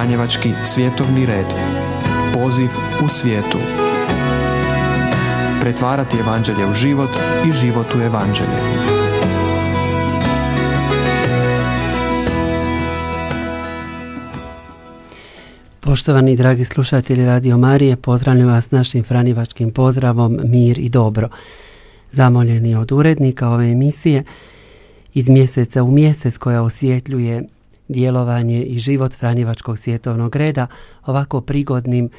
Franjevački svjetovni red. Poziv u svijetu. Pretvarati evanđelje u život i život u evanđelje. Poštovani dragi slušatelji Radio Marije, pozdravljam vas našim franivačkim pozdravom Mir i dobro. Zamoljeni od urednika ove emisije iz mjeseca u mjesec koja osvjetljuje djelovanje i život Franjevačkog svjetovnog reda ovako prigodnim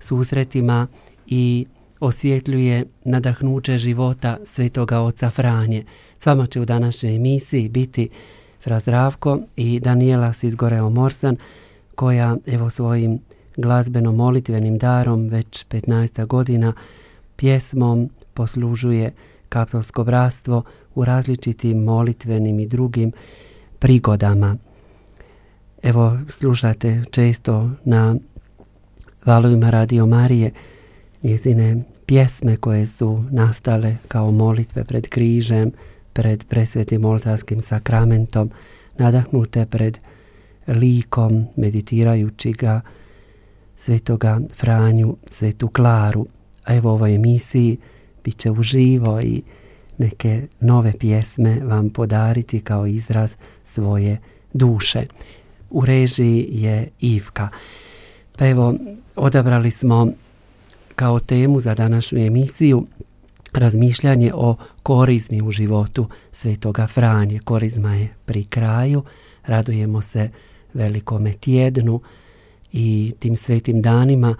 susretima i osvjetljuje nadahnuće života svetoga oca Franje. S vama će u današnjoj emisiji biti Fra Zdravko i Daniela Sizgoreo Morsan koja evo svojim glazbeno molitvenim darom već 15 godina pjesmom poslužuje kaptolsko bratstvo u različitim molitvenim i drugim prigodama. Evo, slušate često na valovima Radio Marije njezine pjesme koje su nastale kao molitve pred križem, pred presvetim oltarskim sakramentom, nadahnute pred likom, meditirajući ga, svetoga Franju, svetu Klaru. A evo ovoj emisiji bit će uživo i neke nove pjesme vam podariti kao izraz svoje duše. U režiji je Ivka. Pa evo, odabrali smo kao temu za današnju emisiju razmišljanje o korizmi u životu svetoga Franje. Korizma je pri kraju, radujemo se velikome tjednu i tim svetim danima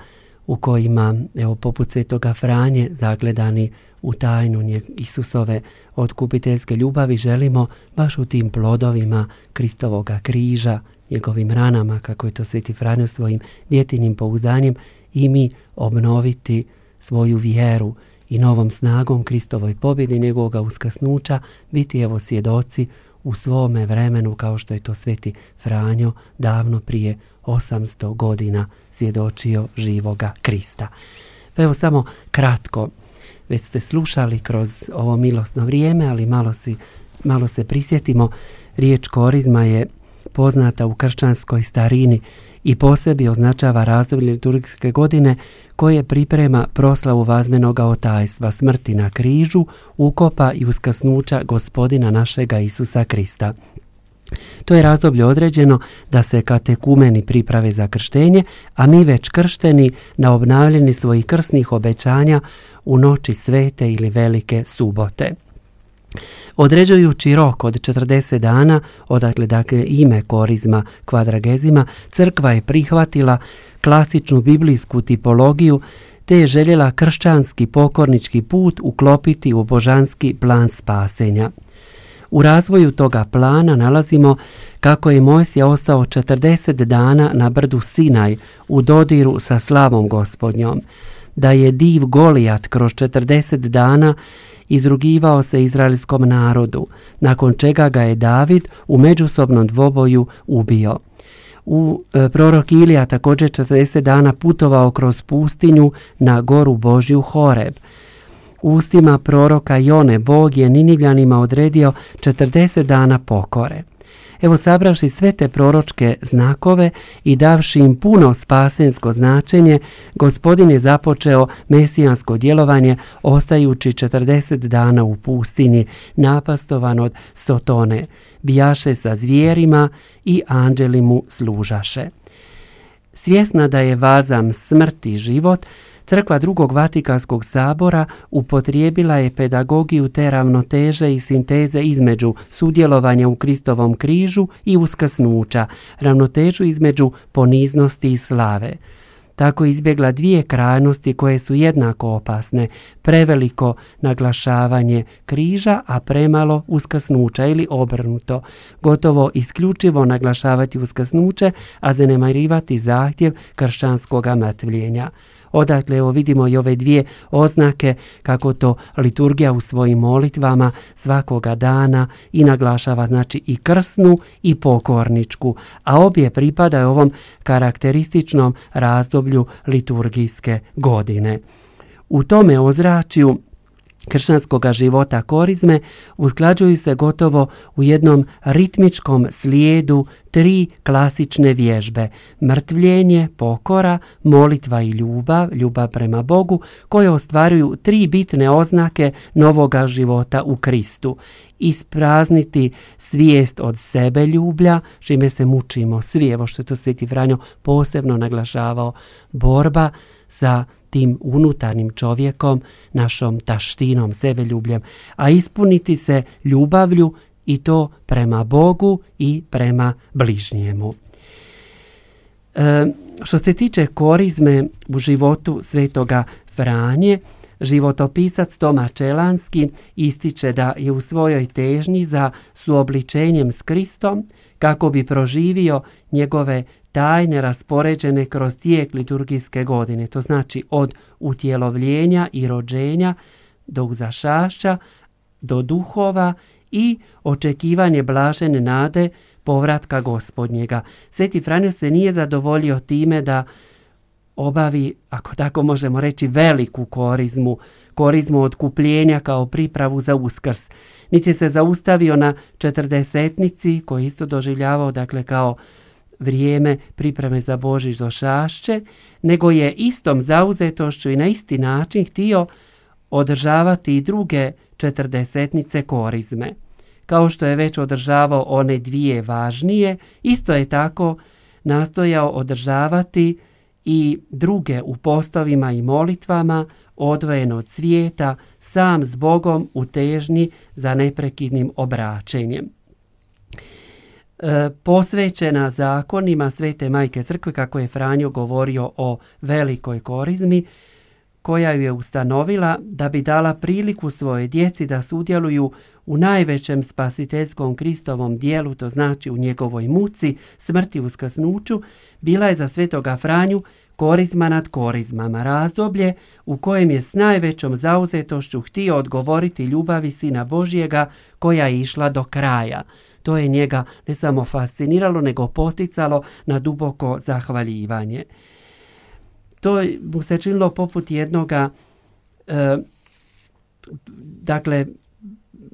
u kojima, evo, poput svetoga Franje, zagledani u tajnu Isusove otkupiteljske ljubavi, želimo baš u tim plodovima Kristovoga križa, njegovim ranama, kako je to sveti Franjo svojim djetinjim pouzdanjem, i mi obnoviti svoju vjeru i novom snagom Kristovoj pobjedi njegovoga uskasnuća, biti evo svjedoci u svome vremenu kao što je to sveti Franjo davno prije 800 godina svjedočio živoga Krista. Pa evo samo kratko, već ste slušali kroz ovo milosno vrijeme, ali malo, si, malo se prisjetimo, riječ korizma je poznata u kršćanskoj starini i posebi označava razdoblje liturgijske godine koje priprema proslavu vazmenoga otajstva, smrti na križu, ukopa i uskasnuća gospodina našega Isusa Krista. To je razdoblje određeno da se katekumeni priprave za krštenje, a mi već kršteni na obnavljeni svojih krsnih obećanja u noći svete ili velike subote. Određujući rok od 40 dana, odakle dakle ime korizma kvadragezima, crkva je prihvatila klasičnu biblijsku tipologiju te je željela kršćanski pokornički put uklopiti u božanski plan spasenja. U razvoju toga plana nalazimo kako je Mojsija ostao 40 dana na brdu Sinaj u dodiru sa slavom gospodnjom, da je div Golijat kroz 40 dana izrugivao se izraelskom narodu, nakon čega ga je David u međusobnom dvoboju ubio. U e, prorok Ilija također 40 dana putovao kroz pustinju na goru Božju Horeb. Ustima proroka Jone Bog je Ninivljanima odredio 40 dana pokore. Evo sabravši sve te proročke znakove i davši im puno spasensko značenje, gospodin je započeo mesijansko djelovanje ostajući 40 dana u pustini, napastovan od Sotone, bijaše sa zvijerima i anđeli mu služaše. Svjesna da je vazam smrti život, Crkva drugog Vatikanskog sabora upotrijebila je pedagogiju te ravnoteže i sinteze između sudjelovanja u Kristovom križu i uskasnuća, ravnotežu između poniznosti i slave. Tako izbjegla dvije krajnosti koje su jednako opasne, preveliko naglašavanje križa, a premalo uskasnuća ili obrnuto, gotovo isključivo naglašavati uskasnuće, a zanemarivati zahtjev kršćanskog mrtvljenja. Odakle evo vidimo i ove dvije oznake kako to liturgija u svojim molitvama svakoga dana i naglašava znači i krsnu i pokorničku, a obje pripadaju ovom karakterističnom razdoblju liturgijske godine. U tome ozračju kršćanskog života korizme usklađuju se gotovo u jednom ritmičkom slijedu tri klasične vježbe. Mrtvljenje, pokora, molitva i ljubav, ljubav prema Bogu, koje ostvaruju tri bitne oznake novoga života u Kristu. Isprazniti svijest od sebe ljublja, čime se mučimo svi, evo što je to Sveti Franjo posebno naglašavao, borba za tim unutarnjim čovjekom, našom taštinom, sebeljubljem, a ispuniti se ljubavlju i to prema Bogu i prema bližnjemu. E, što se tiče korizme u životu svetoga Franje, životopisac Toma Čelanski ističe da je u svojoj težnji za suobličenjem s Kristom kako bi proživio njegove tajne raspoređene kroz tijek liturgijske godine, to znači od utjelovljenja i rođenja do uzašašća, do duhova i očekivanje blažene nade povratka gospodnjega. Sveti Franjo se nije zadovoljio time da obavi, ako tako možemo reći, veliku korizmu, korizmu odkupljenja kao pripravu za uskrs. Niti se zaustavio na četrdesetnici koji isto doživljavao dakle kao vrijeme pripreme za Božić došašće, nego je istom zauzetošću i na isti način htio održavati i druge četrdesetnice korizme. Kao što je već održavao one dvije važnije, isto je tako nastojao održavati i druge u postovima i molitvama, odvojeno od svijeta, sam s Bogom u težnji za neprekidnim obraćenjem. E, posvećena zakonima Svete Majke Crkve, kako je Franjo govorio o velikoj korizmi, koja ju je ustanovila da bi dala priliku svoje djeci da sudjeluju u najvećem spasiteljskom Kristovom dijelu, to znači u njegovoj muci, smrti uskrsnuću, bila je za svetoga Franju korizma nad korizmama, razdoblje u kojem je s najvećom zauzetošću htio odgovoriti ljubavi Sina Božjega koja je išla do kraja. To je njega ne samo fasciniralo, nego poticalo na duboko zahvaljivanje. To mu se činilo poput jednoga, e, dakle,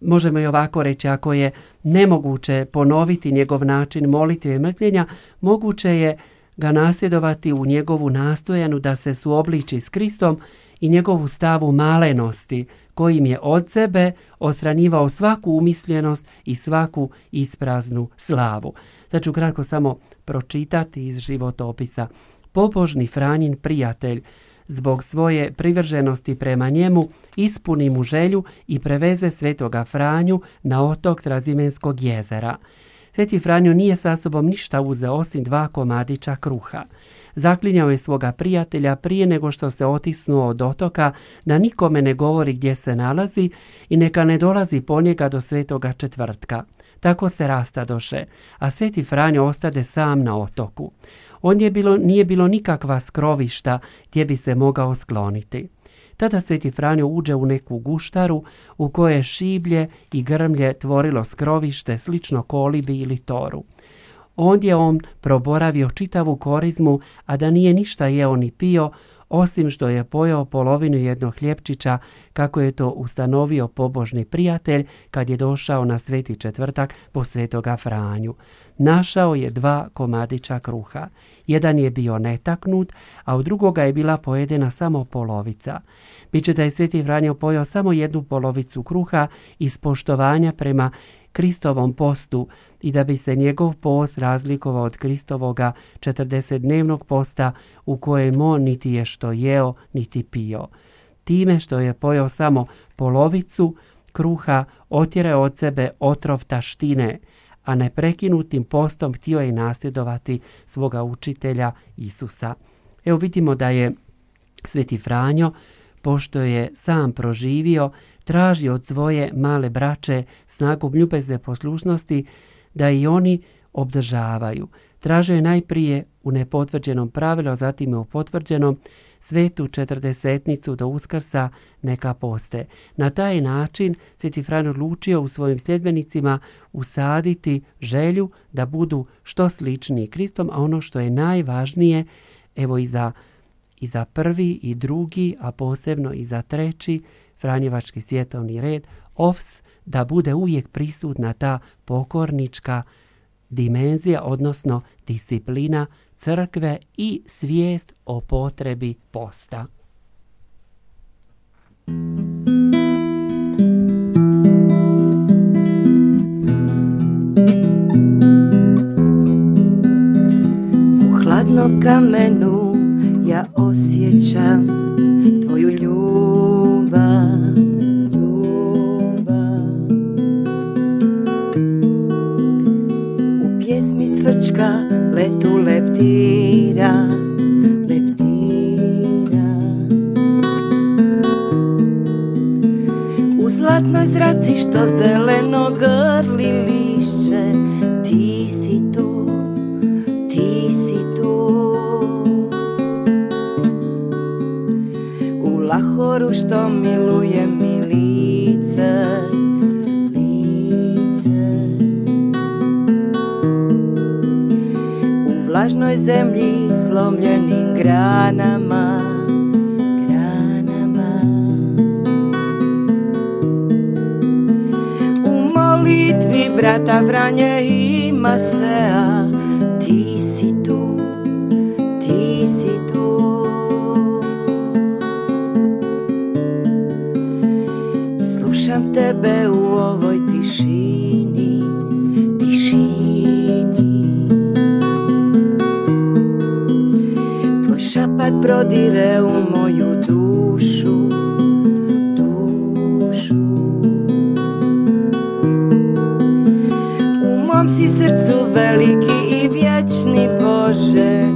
možemo i ovako reći, ako je nemoguće ponoviti njegov način molitve i mrtljenja, moguće je ga nasljedovati u njegovu nastojanu da se suobliči s Kristom i njegovu stavu malenosti, kojim je od sebe osranjivao svaku umisljenost i svaku ispraznu slavu. Sad ću kratko samo pročitati iz životopisa. Pobožni Franjin prijatelj, zbog svoje privrženosti prema njemu, ispuni mu želju i preveze svetoga Franju na otok Trazimenskog jezera. Sveti Franjo nije sa sobom ništa uzeo osim dva komadića kruha. Zaklinjao je svoga prijatelja prije nego što se otisnuo od otoka da nikome ne govori gdje se nalazi i neka ne dolazi po njega do svetoga četvrtka. Tako se rastadoše, a sveti Franjo ostade sam na otoku. On je bilo, nije bilo nikakva skrovišta gdje bi se mogao skloniti. Tada Sveti Franjo uđe u neku guštaru u kojoj šiblje i grmlje tvorilo skrovište slično kolibi ili toru. Ondje on proboravio čitavu korizmu, a da nije ništa jeo ni pio, osim što je pojeo polovinu jednog hljepčića, kako je to ustanovio pobožni prijatelj kad je došao na sveti četvrtak po svetoga Franju. Našao je dva komadića kruha. Jedan je bio netaknut, a u drugoga je bila pojedena samo polovica. Biće da je sveti Franjo pojao samo jednu polovicu kruha iz poštovanja prema Kristovom postu i da bi se njegov post razlikovao od Kristovoga 40-dnevnog posta u kojem on niti je što jeo, niti pio. Time što je pojao samo polovicu kruha, otjera od sebe otrov taštine, a neprekinutim postom htio je nasljedovati svoga učitelja Isusa. Evo vidimo da je Sveti Franjo, pošto je sam proživio traži od svoje male braće snagu ljubezne poslušnosti da i oni obdržavaju. Traže je najprije u nepotvrđenom pravilu, a zatim u potvrđenom svetu četrdesetnicu do uskrsa neka poste. Na taj način Sveti Fran odlučio u svojim sljedbenicima usaditi želju da budu što sličniji Kristom, a ono što je najvažnije, evo i za, i za prvi i drugi, a posebno i za treći, Franjevački svjetovni red, OFS, da bude uvijek prisutna ta pokornička dimenzija, odnosno disciplina crkve i svijest o potrebi posta. U hladnom kamenu ja osjećam tvoju ljubav, ljubav. U pjesmi cvrčka letu. U zlatnoj zraci što zeleno grli što miluje mi lice, vlažnoj zemlji slomljenim granama, granama. U molitvi brata Franje ima se, tebe u ovoj tišini, tišini. Tvoj šapat prodire u moju dušu, dušu. U mom si srcu veliki i vječni Bože,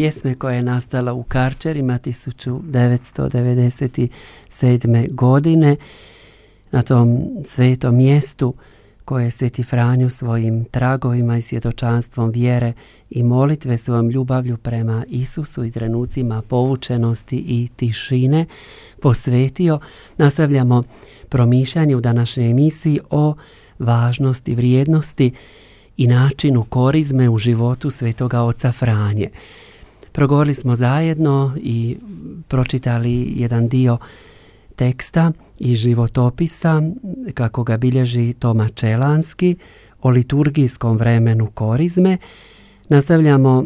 pjesme koja je nastala u Karčerima 1997. godine na tom svetom mjestu koje je Sveti Franju svojim tragovima i svjedočanstvom vjere i molitve svojom ljubavlju prema Isusu i trenucima povučenosti i tišine posvetio, nastavljamo promišljanje u današnjoj emisiji o važnosti, vrijednosti i načinu korizme u životu svetoga oca Franje. Progovorili smo zajedno i pročitali jedan dio teksta i životopisa kako ga bilježi Toma Čelanski o liturgijskom vremenu korizme. Nastavljamo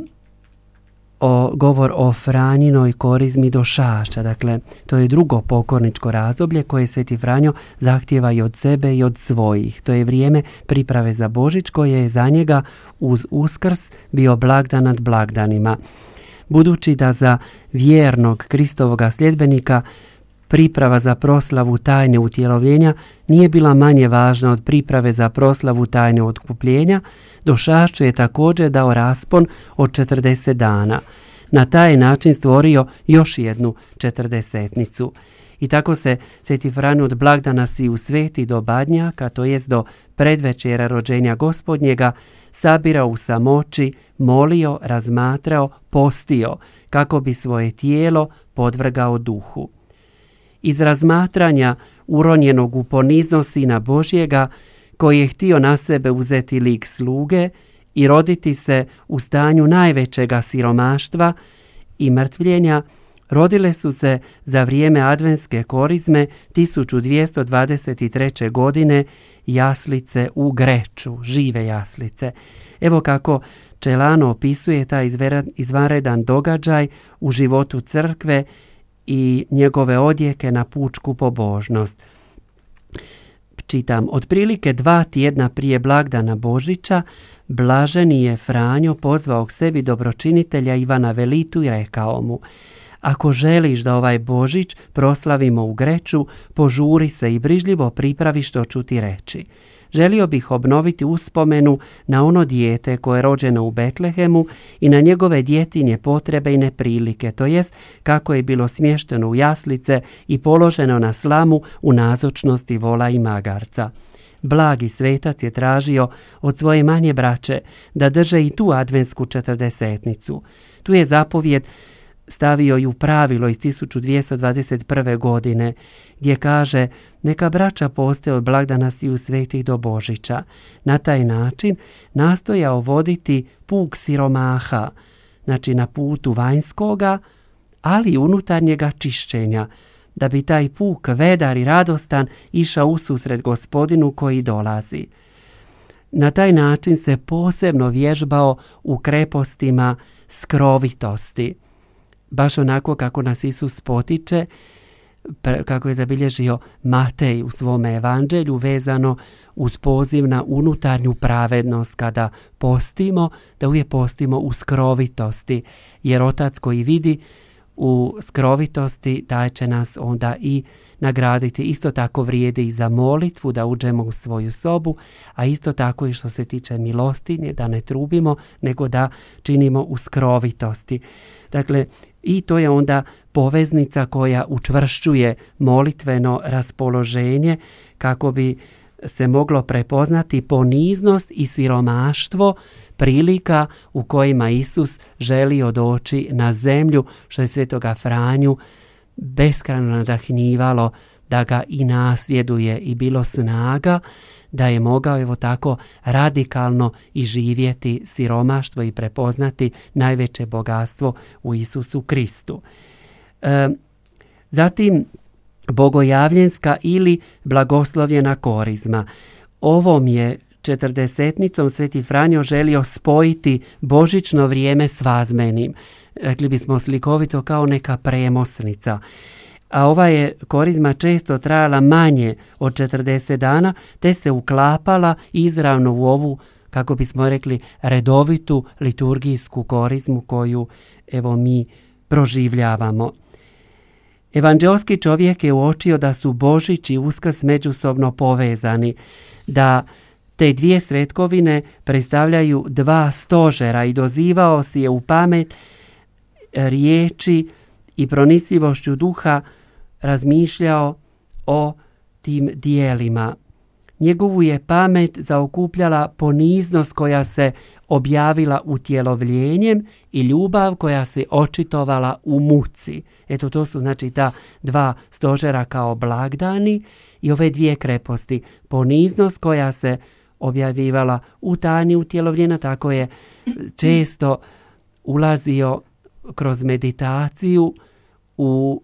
o govor o Franjinoj korizmi do šašća. Dakle, to je drugo pokorničko razdoblje koje Sveti Franjo zahtjeva i od sebe i od svojih. To je vrijeme priprave za Božić koje je za njega uz Uskrs bio blagdan nad blagdanima. Budući da za vjernog Kristovoga sljedbenika priprava za proslavu tajne utjelovljenja nije bila manje važna od priprave za proslavu tajne otkupljenja, do Šašću je također dao raspon od 40 dana. Na taj način stvorio još jednu četrdesetnicu. I tako se Sveti Franjo od blagdana svi u sveti do badnjaka, to jest do predvečera rođenja gospodnjega, sabirao u samoći, molio, razmatrao, postio, kako bi svoje tijelo podvrgao duhu. Iz razmatranja uronjenog u poniznost Sina Božjega, koji je htio na sebe uzeti lik sluge i roditi se u stanju najvećega siromaštva i mrtvljenja, rodile su se za vrijeme advenske korizme 1223. godine jaslice u Greču, žive jaslice. Evo kako Čelano opisuje taj izvanredan događaj u životu crkve i njegove odjeke na pučku pobožnost. Čitam, otprilike dva tjedna prije blagdana Božića, blaženi je Franjo pozvao k sebi dobročinitelja Ivana Velitu i rekao mu, ako želiš da ovaj Božić proslavimo u Greču, požuri se i brižljivo pripravi što ću ti reći. Želio bih obnoviti uspomenu na ono dijete koje je rođeno u Betlehemu i na njegove djetinje potrebe i neprilike, to jest kako je bilo smješteno u jaslice i položeno na slamu u nazočnosti vola i magarca. Blagi svetac je tražio od svoje manje braće da drže i tu adventsku četrdesetnicu. Tu je zapovjed stavio ju pravilo iz 1221. godine gdje kaže neka braća poste od blagdana u svetih do Božića. Na taj način nastojao voditi puk siromaha, znači na putu vanjskoga, ali i unutarnjega čišćenja, da bi taj puk vedar i radostan išao ususret gospodinu koji dolazi. Na taj način se posebno vježbao u krepostima skrovitosti baš onako kako nas Isus potiče, kako je zabilježio Matej u svome evanđelju vezano uz poziv na unutarnju pravednost kada postimo, da uvijek postimo u skrovitosti, jer otac koji vidi u skrovitosti taj će nas onda i nagraditi. Isto tako vrijedi i za molitvu da uđemo u svoju sobu, a isto tako i što se tiče milostinje, da ne trubimo, nego da činimo u skrovitosti. Dakle, i to je onda poveznica koja učvršćuje molitveno raspoloženje kako bi se moglo prepoznati poniznost i siromaštvo prilika u kojima Isus želi doći na zemlju, što je svetoga Franju beskrajno nadahnjivalo da ga i nasjeduje i bilo snaga da je mogao evo tako radikalno i živjeti siromaštvo i prepoznati najveće bogatstvo u Isusu Kristu. E, zatim bogojavljenska ili blagoslovljena korizma. Ovom je četrdesetnicom Sveti Franjo želio spojiti božično vrijeme s vazmenim. Rekli bismo slikovito kao neka premosnica a ova je korizma često trajala manje od 40 dana, te se uklapala izravno u ovu, kako bismo rekli, redovitu liturgijsku korizmu koju evo mi proživljavamo. Evanđelski čovjek je uočio da su Božić i Uskrs međusobno povezani, da te dvije svetkovine predstavljaju dva stožera i dozivao si je u pamet riječi i pronisivošću duha razmišljao o tim dijelima. Njegovu je pamet zaokupljala poniznost koja se objavila u tjelovljenjem i ljubav koja se očitovala u muci. Eto to su znači ta dva stožera kao blagdani i ove dvije kreposti. Poniznost koja se objavljivala u tani utjelovljena, tako je često ulazio kroz meditaciju u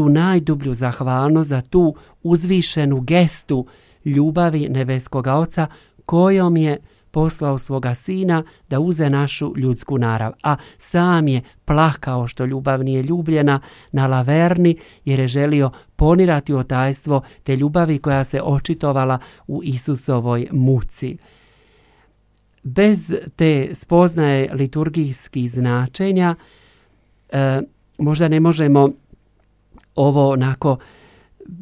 tu najdublju zahvalnost za tu uzvišenu gestu ljubavi nebeskog oca kojom je poslao svoga sina da uze našu ljudsku narav. A sam je plakao što ljubav nije ljubljena na laverni jer je želio ponirati otajstvo te ljubavi koja se očitovala u Isusovoj muci. Bez te spoznaje liturgijskih značenja e, možda ne možemo ovo onako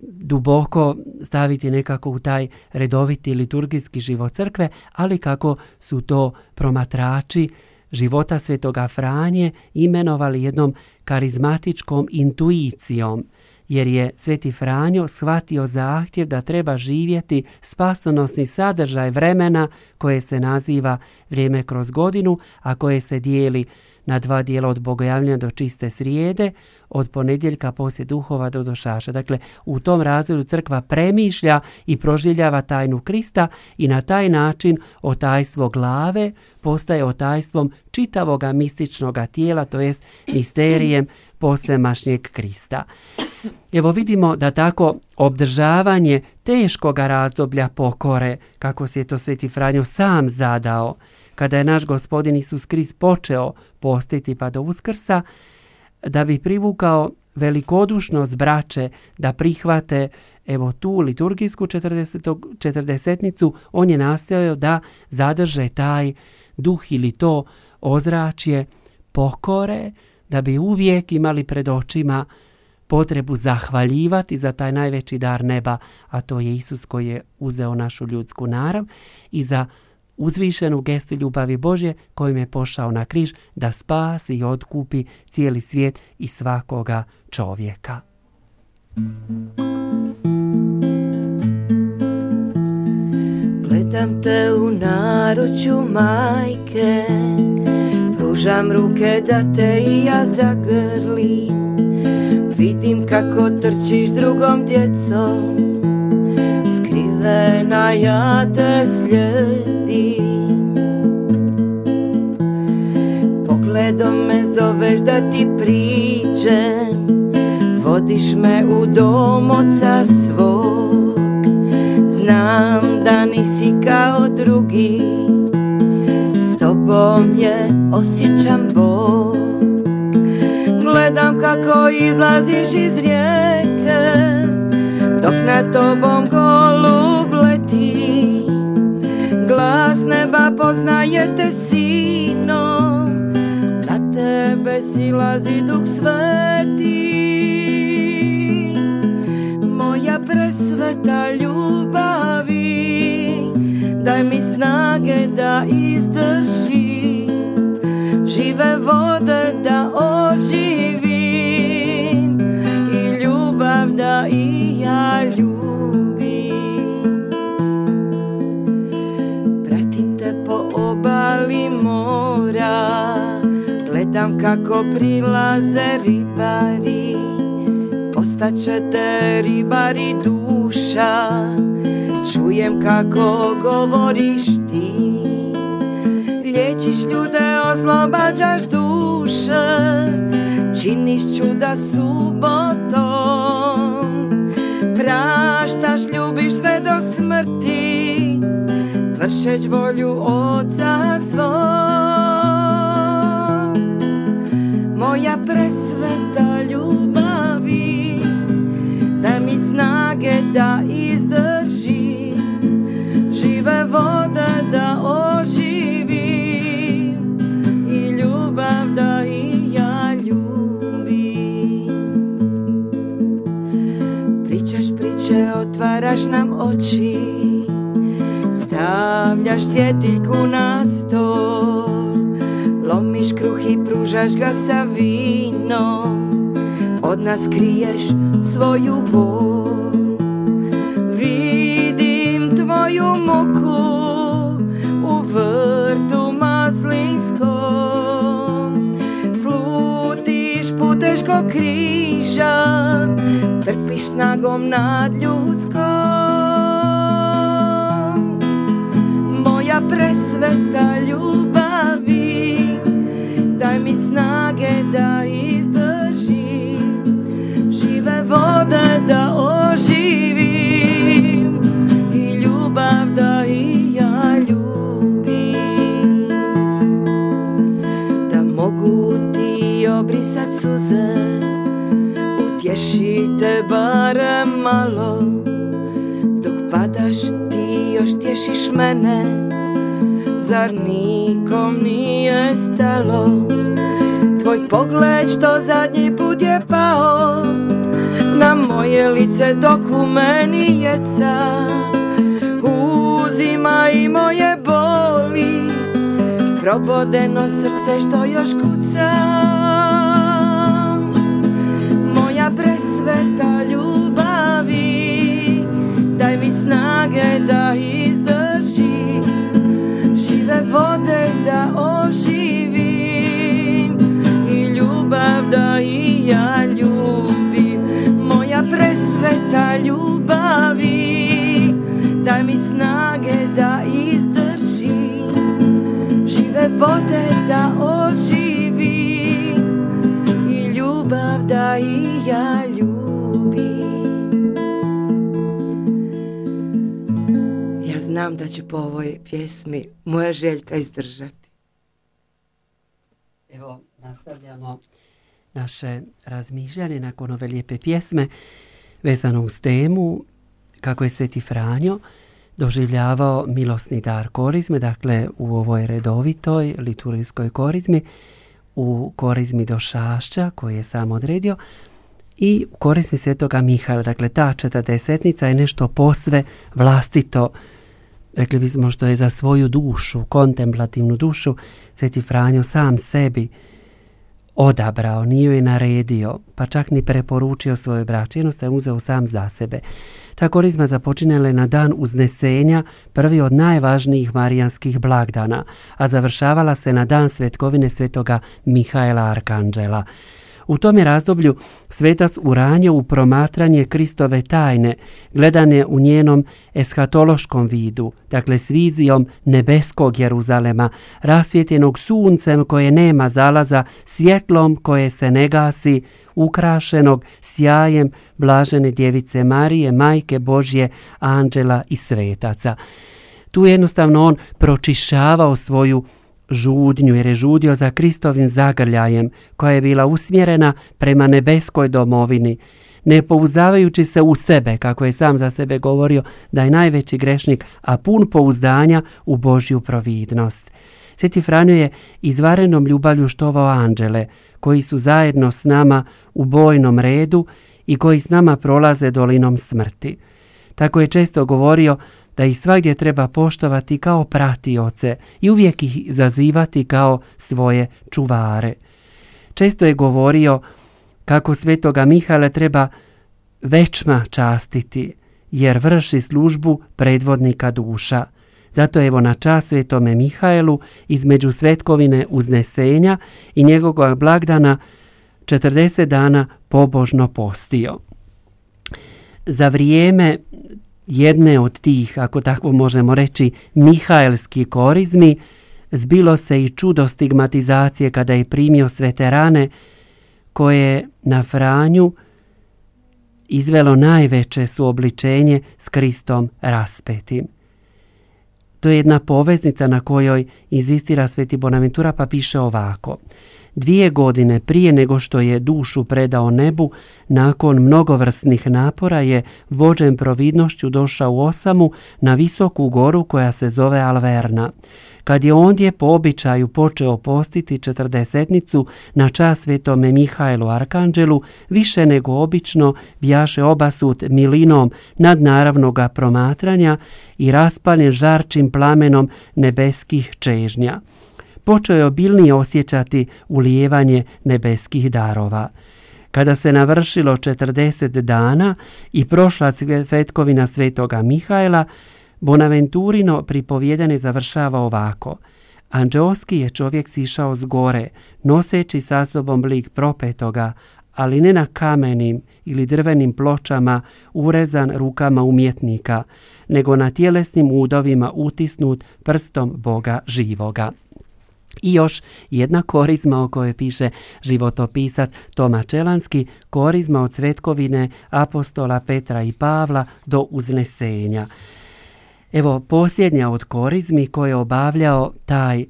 duboko staviti nekako u taj redoviti liturgijski život crkve, ali kako su to promatrači života svetoga Franje imenovali jednom karizmatičkom intuicijom, jer je sveti Franjo shvatio zahtjev da treba živjeti spasonosni sadržaj vremena koje se naziva vrijeme kroz godinu, a koje se dijeli na dva dijela od bogojavljanja do čiste srijede, od ponedjeljka poslije duhova do došaša. Dakle, u tom razvoju crkva premišlja i proživljava tajnu Krista i na taj način otajstvo glave postaje otajstvom čitavoga mističnog tijela, to jest misterijem posvemašnjeg Krista. Evo vidimo da tako obdržavanje teškoga razdoblja pokore, kako se je to Sveti Franjo sam zadao, kada je naš gospodin Isus Krist počeo postiti pa do uskrsa, da bi privukao velikodušnost braće da prihvate evo tu liturgijsku četrdesetnicu, on je nastojao da zadrže taj duh ili to ozračje pokore, da bi uvijek imali pred očima potrebu zahvaljivati za taj najveći dar neba, a to je Isus koji je uzeo našu ljudsku narav i za uzvišenu gestu ljubavi Božje kojim je pošao na križ da spasi i otkupi cijeli svijet i svakoga čovjeka. Gledam te u naruču majke. Pružam ruke da te i ja zagrlim. Vidim kako trčiš drugom djecom Skrivena ja te slijedim. Pogledom me zoveš da ti priđem Vodiš me u dom oca svog. Znam da nisi kao drugi S tobom je osjećam Bog Gledam kako izlaziš iz rijeke Na tobom golub leti Glas neba poznaje te sino Na tebe silazi duh sveti. Moja presveta ljubavi Daj mi snage da izdržim Žive vode da oživim da i ja ljubim. Pratim te po obali mora Gledam kako prilaze ribari. Postaće te ribari duša Čujem kako govoriš ti. Liječiš ljude, oslobađaš duše Činiš čuda subotom Praštaš, ljubiš sve do smrti Vršeć volju oca svog. Moja presveta ljubavi Daj mi snage da izdržim Žive vode otvaraš nam oči Stavljaš svjetiljku na stol. Lomiš kruh i pružaš ga sa vinom Od nas kriješ svoju bol. Vidim tvoju muku U vrtu maslinskom. Slutiš puteško križa Trpiš snagom nadljudskom Moja presveta ljubavi Daj mi snage da tješiš mene Zar nikom nije stalo? Tvoj pogled što zadnji put je pao Na moje lice dok u meni jeca Uzima i moje boli Probodeno srce što još kuca Moja presveta ljubavi Daj mi snage da izdržim sveta ljubavi. Daj mi snage da izdržim. Žive vode da oživim. I ljubav da i ja ljubim. Ja znam da će po ovoj pjesmi moja željka izdržati. Evo, nastavljamo naše razmišljanje nakon ove lijepe pjesme vezano uz temu kako je Sveti Franjo doživljavao milosni dar korizme, dakle u ovoj redovitoj liturgijskoj korizmi, u korizmi do šašća koji je sam odredio i u korizmi svetoga Mihaela. Dakle, ta četrdesetnica je nešto posve vlastito, rekli bismo što je za svoju dušu, kontemplativnu dušu, Sveti Franjo sam sebi odabrao, nije je naredio, pa čak ni preporučio svojoj braći, se uzeo sam za sebe. Ta korizma započinjala je na dan uznesenja, prvi od najvažnijih marijanskih blagdana, a završavala se na dan svetkovine svetoga Mihaela Arkanđela. U tom je razdoblju svetac uranio u promatranje Kristove tajne, gledane u njenom eshatološkom vidu, dakle s vizijom nebeskog Jeruzalema, rasvjetljenog suncem koje nema zalaza, svjetlom koje se ne gasi, ukrašenog sjajem blažene djevice Marije, majke Božje, anđela i svetaca. Tu jednostavno on pročišćavao svoju žudnju jer je žudio za Kristovim zagrljajem koja je bila usmjerena prema nebeskoj domovini, ne pouzdavajući se u sebe, kako je sam za sebe govorio da je najveći grešnik, a pun pouzdanja u Božju providnost. Sveti Franjo je izvarenom ljubavlju štovao anđele, koji su zajedno s nama u bojnom redu i koji s nama prolaze dolinom smrti. Tako je često govorio da ih svagdje treba poštovati kao pratioce i uvijek ih zazivati kao svoje čuvare. Često je govorio kako svetoga Mihala treba večma častiti, jer vrši službu predvodnika duša. Zato evo na čas svetome Mihaelu između svetkovine uznesenja i njegovog blagdana 40 dana pobožno postio. Za vrijeme jedne od tih, ako tako možemo reći, Mihaelski korizmi, zbilo se i čudo stigmatizacije kada je primio sve terane koje na Franju izvelo najveće suobličenje s Kristom raspetim. To je jedna poveznica na kojoj inzistira Sveti Bonaventura pa piše ovako. Dvije godine prije nego što je dušu predao nebu, nakon mnogovrsnih napora je vođen providnošću došao u Osamu na visoku goru koja se zove Alverna. Kad je ondje po običaju počeo postiti četrdesetnicu na čas svetome Mihajlu Arkanđelu, više nego obično bjaše obasut milinom nadnaravnoga promatranja i raspaljen žarčim plamenom nebeskih čežnja počeo je obilnije osjećati ulijevanje nebeskih darova. Kada se navršilo 40 dana i prošla svetkovina svetoga Mihajla, Bonaventurino pripovjedanje završava ovako. Anđoski je čovjek sišao s gore, noseći sa sobom lik propetoga, ali ne na kamenim ili drvenim pločama urezan rukama umjetnika, nego na tjelesnim udovima utisnut prstom Boga živoga. I još jedna korizma o kojoj piše životopisac Toma Čelanski, korizma od cvetkovine apostola Petra i Pavla do uznesenja. Evo posljednja od korizmi koje je obavljao taj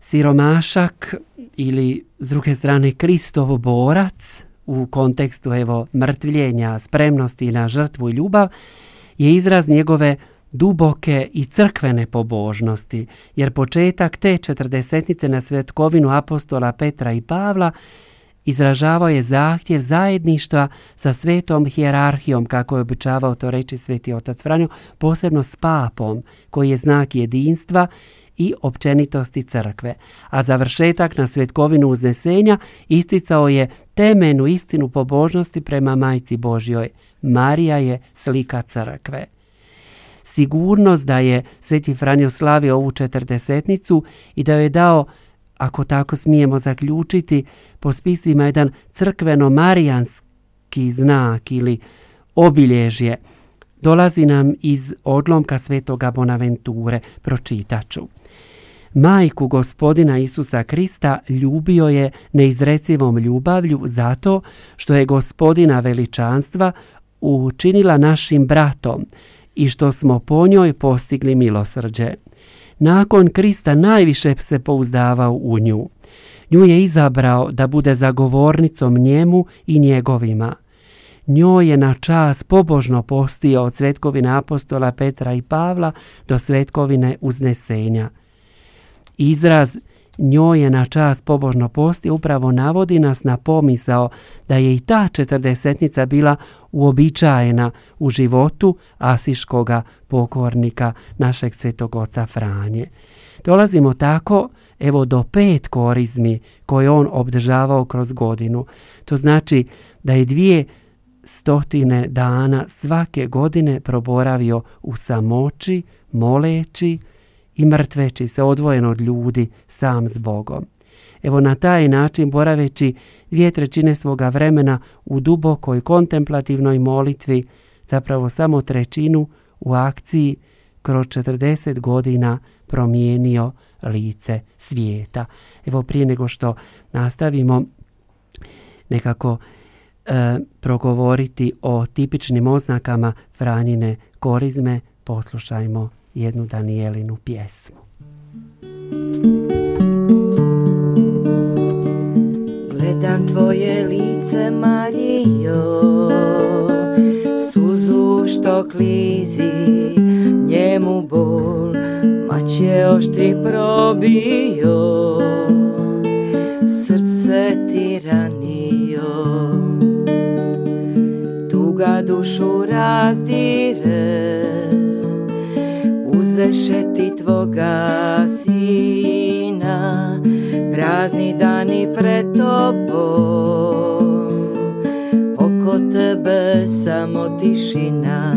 siromašak ili s druge strane Kristov borac u kontekstu evo mrtvljenja, spremnosti na žrtvu i ljubav je izraz njegove duboke i crkvene pobožnosti, jer početak te četrdesetnice na svetkovinu apostola Petra i Pavla izražavao je zahtjev zajedništva sa svetom hijerarhijom, kako je običavao to reći sveti otac Franjo, posebno s papom, koji je znak jedinstva i općenitosti crkve. A završetak na svetkovinu uznesenja isticao je temenu istinu pobožnosti prema majci Božjoj. Marija je slika crkve sigurnost da je Sveti Franjo slavio ovu četrdesetnicu i da joj je dao, ako tako smijemo zaključiti, po spisima jedan crkveno-marijanski znak ili obilježje, dolazi nam iz odlomka Svetoga Bonaventure, pročitaću. Majku gospodina Isusa Krista ljubio je neizrecivom ljubavlju zato što je gospodina veličanstva učinila našim bratom i što smo po njoj postigli milosrđe. Nakon Krista najviše se pouzdavao u nju. Nju je izabrao da bude zagovornicom njemu i njegovima. Njoj je na čas pobožno postio od svetkovine apostola Petra i Pavla do svetkovine uznesenja. Izraz njoj je na čas pobožno posti upravo navodi nas na pomisao da je i ta četrdesetnica bila uobičajena u životu asiškoga pokornika našeg svetog oca Franje. Dolazimo tako evo do pet korizmi koje on obdržavao kroz godinu. To znači da je dvije stotine dana svake godine proboravio u samoći, moleći, i mrtveći se odvojeno od ljudi sam s Bogom. Evo na taj način boraveći dvije trećine svoga vremena u dubokoj kontemplativnoj molitvi, zapravo samo trećinu u akciji kroz 40 godina promijenio lice svijeta. Evo prije nego što nastavimo nekako e, progovoriti o tipičnim oznakama Franjine korizme, poslušajmo jednu Danielinu pjesmu. Gledam tvoje lice Marijo Suzu što klizi Njemu bol Maće oštri probio Srce ti ranio Tuga dušu razdire uzeše ti tvoga sina, prazni dani pred tobom, oko tebe samo tišina.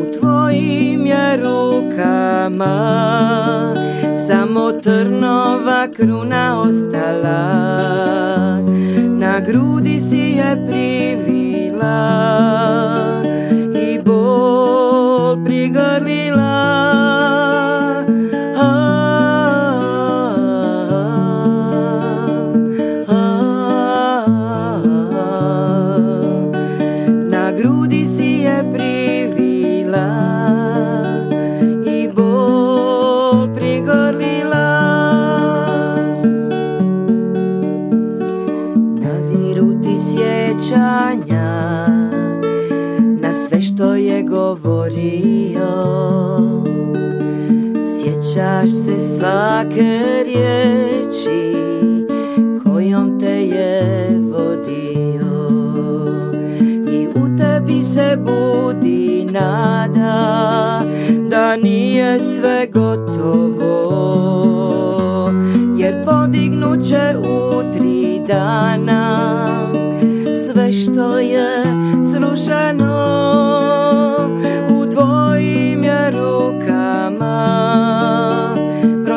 U tvojim je rukama samo trnova kruna ostala, na grudi si je privila bernilai se svake riječi kojom te je vodio. I u tebi se budi nada da nije sve gotovo. Jer podignuće u tri dana sve što je srušeno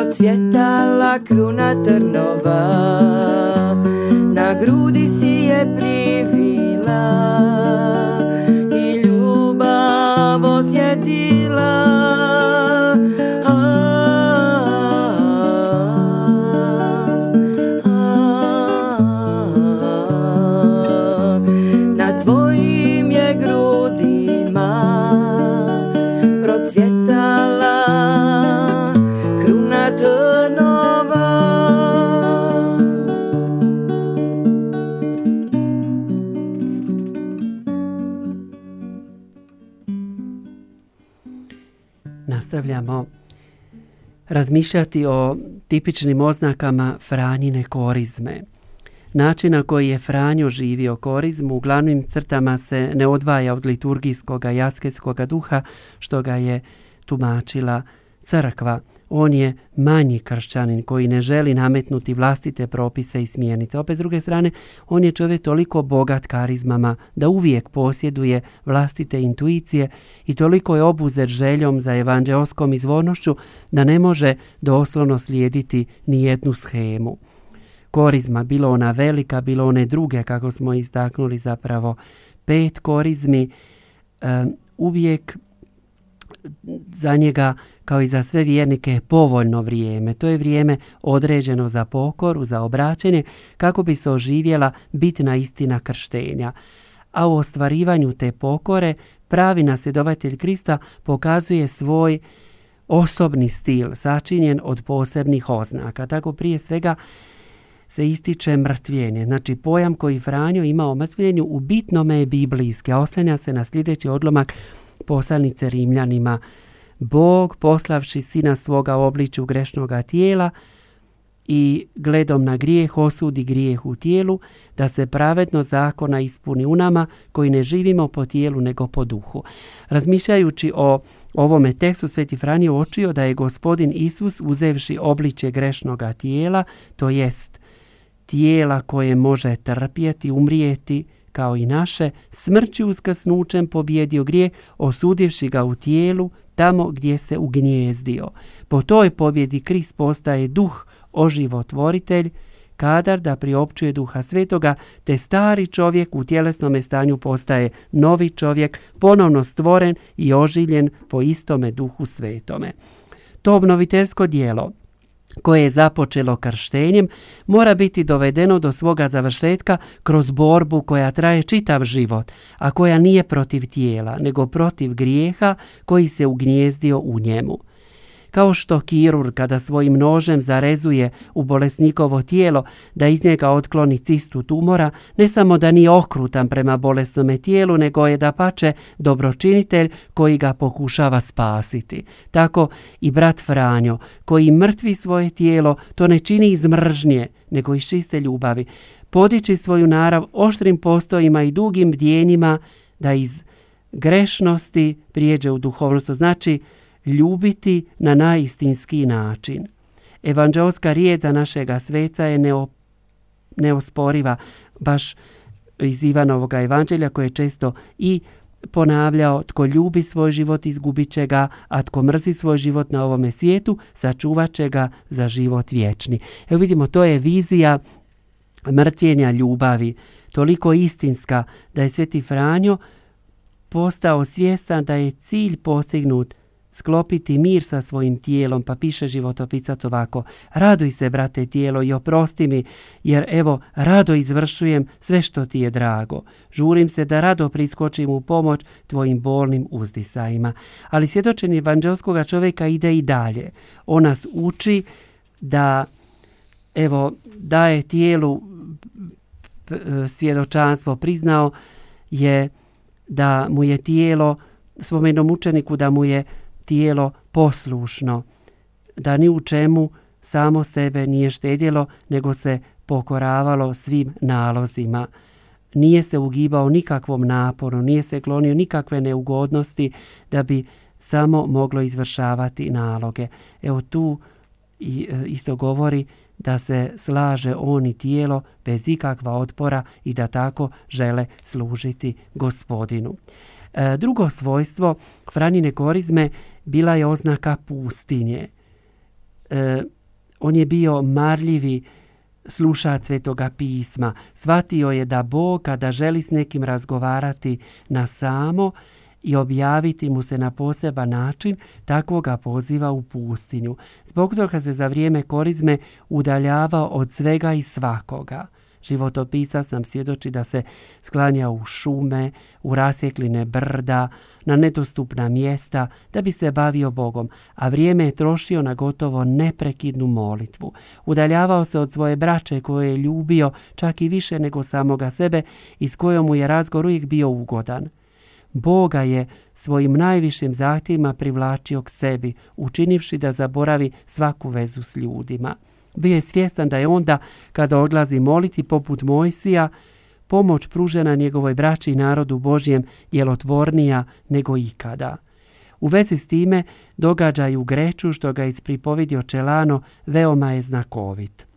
procvjetala kruna trnova. Na grudi si je privila razmišljati o tipičnim oznakama Franjine korizme. Način na koji je Franjo živio korizmu u glavnim crtama se ne odvaja od liturgijskog i duha što ga je tumačila crkva. On je manji kršćanin koji ne želi nametnuti vlastite propise i smjernice. Opet s druge strane, on je čovjek toliko bogat karizmama da uvijek posjeduje vlastite intuicije i toliko je obuzet željom za evanđeoskom izvornošću da ne može doslovno slijediti ni jednu schemu. Korizma, bilo ona velika, bilo one druge, kako smo istaknuli zapravo pet korizmi, uvijek za njega kao i za sve vjernike je povoljno vrijeme. To je vrijeme određeno za pokoru, za obraćenje, kako bi se oživjela bitna istina krštenja. A u ostvarivanju te pokore pravi nasjedovatelj Krista pokazuje svoj osobni stil sačinjen od posebnih oznaka. Tako prije svega se ističe mrtvljenje. Znači pojam koji Franjo ima o mrtvljenju u bitnome je biblijski, a oslanja se na sljedeći odlomak poslanice Rimljanima. Bog poslavši sina svoga u grešnoga tijela i gledom na grijeh osudi grijeh u tijelu, da se pravedno zakona ispuni u nama koji ne živimo po tijelu nego po duhu. Razmišljajući o ovome tekstu Sveti Franjo očio da je gospodin Isus uzevši obličje grešnoga tijela, to jest tijela koje može trpjeti, umrijeti, kao i naše, smrću uskasnućem pobjedio grije, osudivši ga u tijelu, tamo gdje se ugnjezdio. Po toj pobjedi Krist postaje duh, oživotvoritelj, kadar da priopćuje duha svetoga, te stari čovjek u tjelesnom stanju postaje novi čovjek, ponovno stvoren i oživljen po istome duhu svetome. To obnoviteljsko dijelo koje je započelo krštenjem mora biti dovedeno do svoga završetka kroz borbu koja traje čitav život, a koja nije protiv tijela, nego protiv grijeha koji se ugnjezdio u njemu kao što kirur kada svojim nožem zarezuje u bolesnikovo tijelo da iz njega otkloni cistu tumora, ne samo da nije okrutan prema bolesnome tijelu, nego je da pače dobročinitelj koji ga pokušava spasiti. Tako i brat Franjo, koji mrtvi svoje tijelo, to ne čini iz mržnje, nego iz čiste ljubavi. Podići svoju narav oštrim postojima i dugim bdjenjima da iz grešnosti prijeđe u duhovnost. Znači, ljubiti na najistinski način. Evanđelska riječ za našega sveca je neosporiva, baš iz Ivanovog evanđelja koje je često i ponavljao tko ljubi svoj život izgubit će ga, a tko mrzi svoj život na ovome svijetu sačuvat će ga za život vječni. Evo vidimo, to je vizija mrtvijenja ljubavi, toliko istinska da je Sveti Franjo postao svjestan da je cilj postignut sklopiti mir sa svojim tijelom, pa piše životopisac ovako. Raduj se, brate, tijelo i oprosti mi, jer evo, rado izvršujem sve što ti je drago. Žurim se da rado priskočim u pomoć tvojim bolnim uzdisajima. Ali svjedočenje evanđelskog čovjeka ide i dalje. On nas uči da, evo, daje tijelu svjedočanstvo, priznao je da mu je tijelo, spomenom učeniku da mu je tijelo poslušno, da ni u čemu samo sebe nije štedjelo, nego se pokoravalo svim nalozima. Nije se ugibao nikakvom naporu, nije se klonio nikakve neugodnosti da bi samo moglo izvršavati naloge. Evo tu e, isto govori da se slaže on i tijelo bez ikakva otpora i da tako žele služiti gospodinu. E, drugo svojstvo Franine korizme bila je oznaka pustinje. E, on je bio marljivi slušač svetoga pisma. Svatio je da Bog kada želi s nekim razgovarati na samo i objaviti mu se na poseban način, tako ga poziva u pustinju. Zbog toga se za vrijeme korizme udaljavao od svega i svakoga životopisa sam svjedoči da se sklanja u šume, u rasjekline brda, na nedostupna mjesta da bi se bavio Bogom, a vrijeme je trošio na gotovo neprekidnu molitvu. Udaljavao se od svoje braće koje je ljubio čak i više nego samoga sebe i s kojom mu je razgovor uvijek bio ugodan. Boga je svojim najvišim zahtjevima privlačio k sebi, učinivši da zaboravi svaku vezu s ljudima. Bio je svjestan da je onda, kada odlazi moliti poput Mojsija, pomoć pružena njegovoj braći i narodu Božjem djelotvornija nego ikada. U vezi s time događaj u Greču što ga ispripovidio Čelano veoma je znakovit.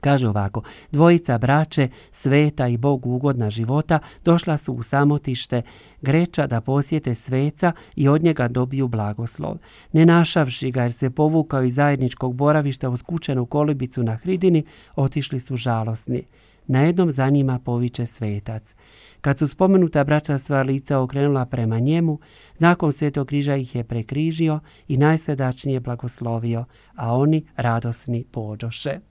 Kaže ovako, dvojica braće, sveta i Bogu ugodna života, došla su u samotište Greča da posjete sveca i od njega dobiju blagoslov. Ne našavši ga jer se povukao iz zajedničkog boravišta u skučenu kolibicu na hridini, otišli su žalosni. najednom za njima poviče svetac. Kad su spomenuta braća sva lica okrenula prema njemu, znakom svetog križa ih je prekrižio i najsredačnije blagoslovio, a oni radosni pođoše.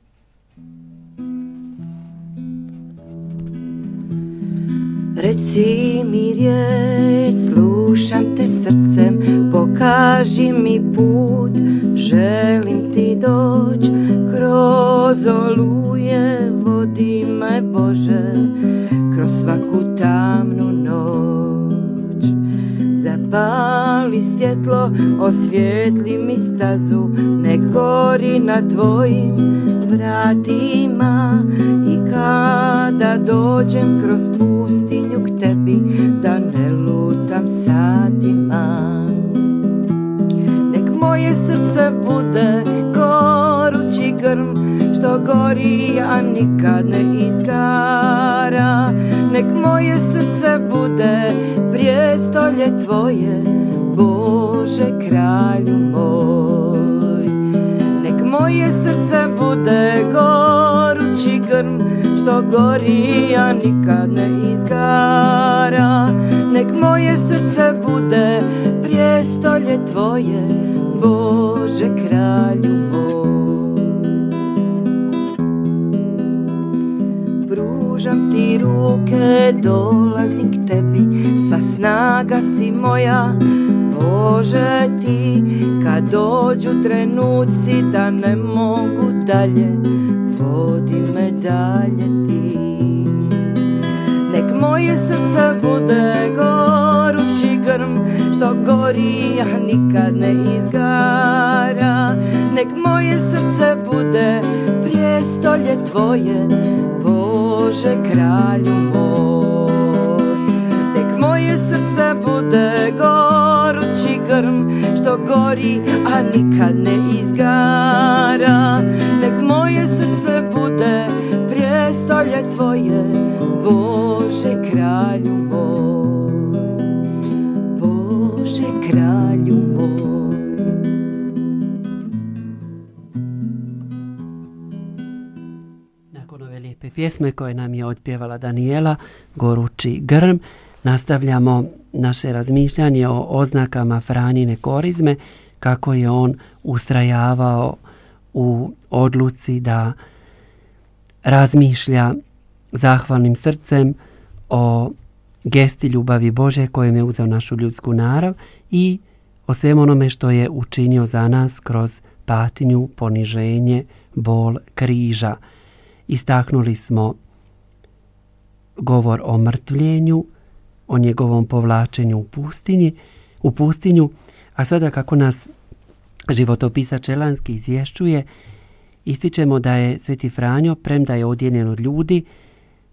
Reci mi riječ, slušam te srcem, pokaži mi put, želim ti doć, kroz oluje vodi me Bože, kroz svaku tamnu noć. Zapali svjetlo, osvijetli mi stazu, nek gori na tvojim vratima i kada dođem kroz pustinju k tebi, da ne lutam satima. Nek moje srce bude gorući grm, što gori, a nikad ne izgara. Nek moje srce bude prijestolje tvoje, Bože kralju moj. Nek moje srce bude gorući grm, što gori, a nikad ne izgara. Nek moje srce bude prijestolje tvoje, Bože kralju pružam ti ruke, dolazim k tebi, sva snaga si moja, Bože ti, kad dođu trenuci da ne mogu dalje, vodi me dalje ti. Nek moje srce bude gorući grm, što gori, a nikad ne izgara. Nek moje srce bude prijestolje tvoje, Bože kralju moj. Nek moje srce bude gorući grm, što gori, a nikad ne izgara. Nek moje srce bude prijestolje tvoje, Bože kralju lijepe pjesme koje nam je otpjevala Daniela, Gorući grm, nastavljamo naše razmišljanje o oznakama Franjine korizme, kako je on ustrajavao u odluci da razmišlja zahvalnim srcem o gesti ljubavi Bože kojem je uzeo našu ljudsku narav i o svem onome što je učinio za nas kroz patinju, poniženje, bol križa. Istaknuli smo govor o mrtvljenju, o njegovom povlačenju u pustinji, u pustinju, a sada kako nas životopisa Čelanski izvješćuje, ističemo da je Sveti Franjo, premda je odjeljen od ljudi,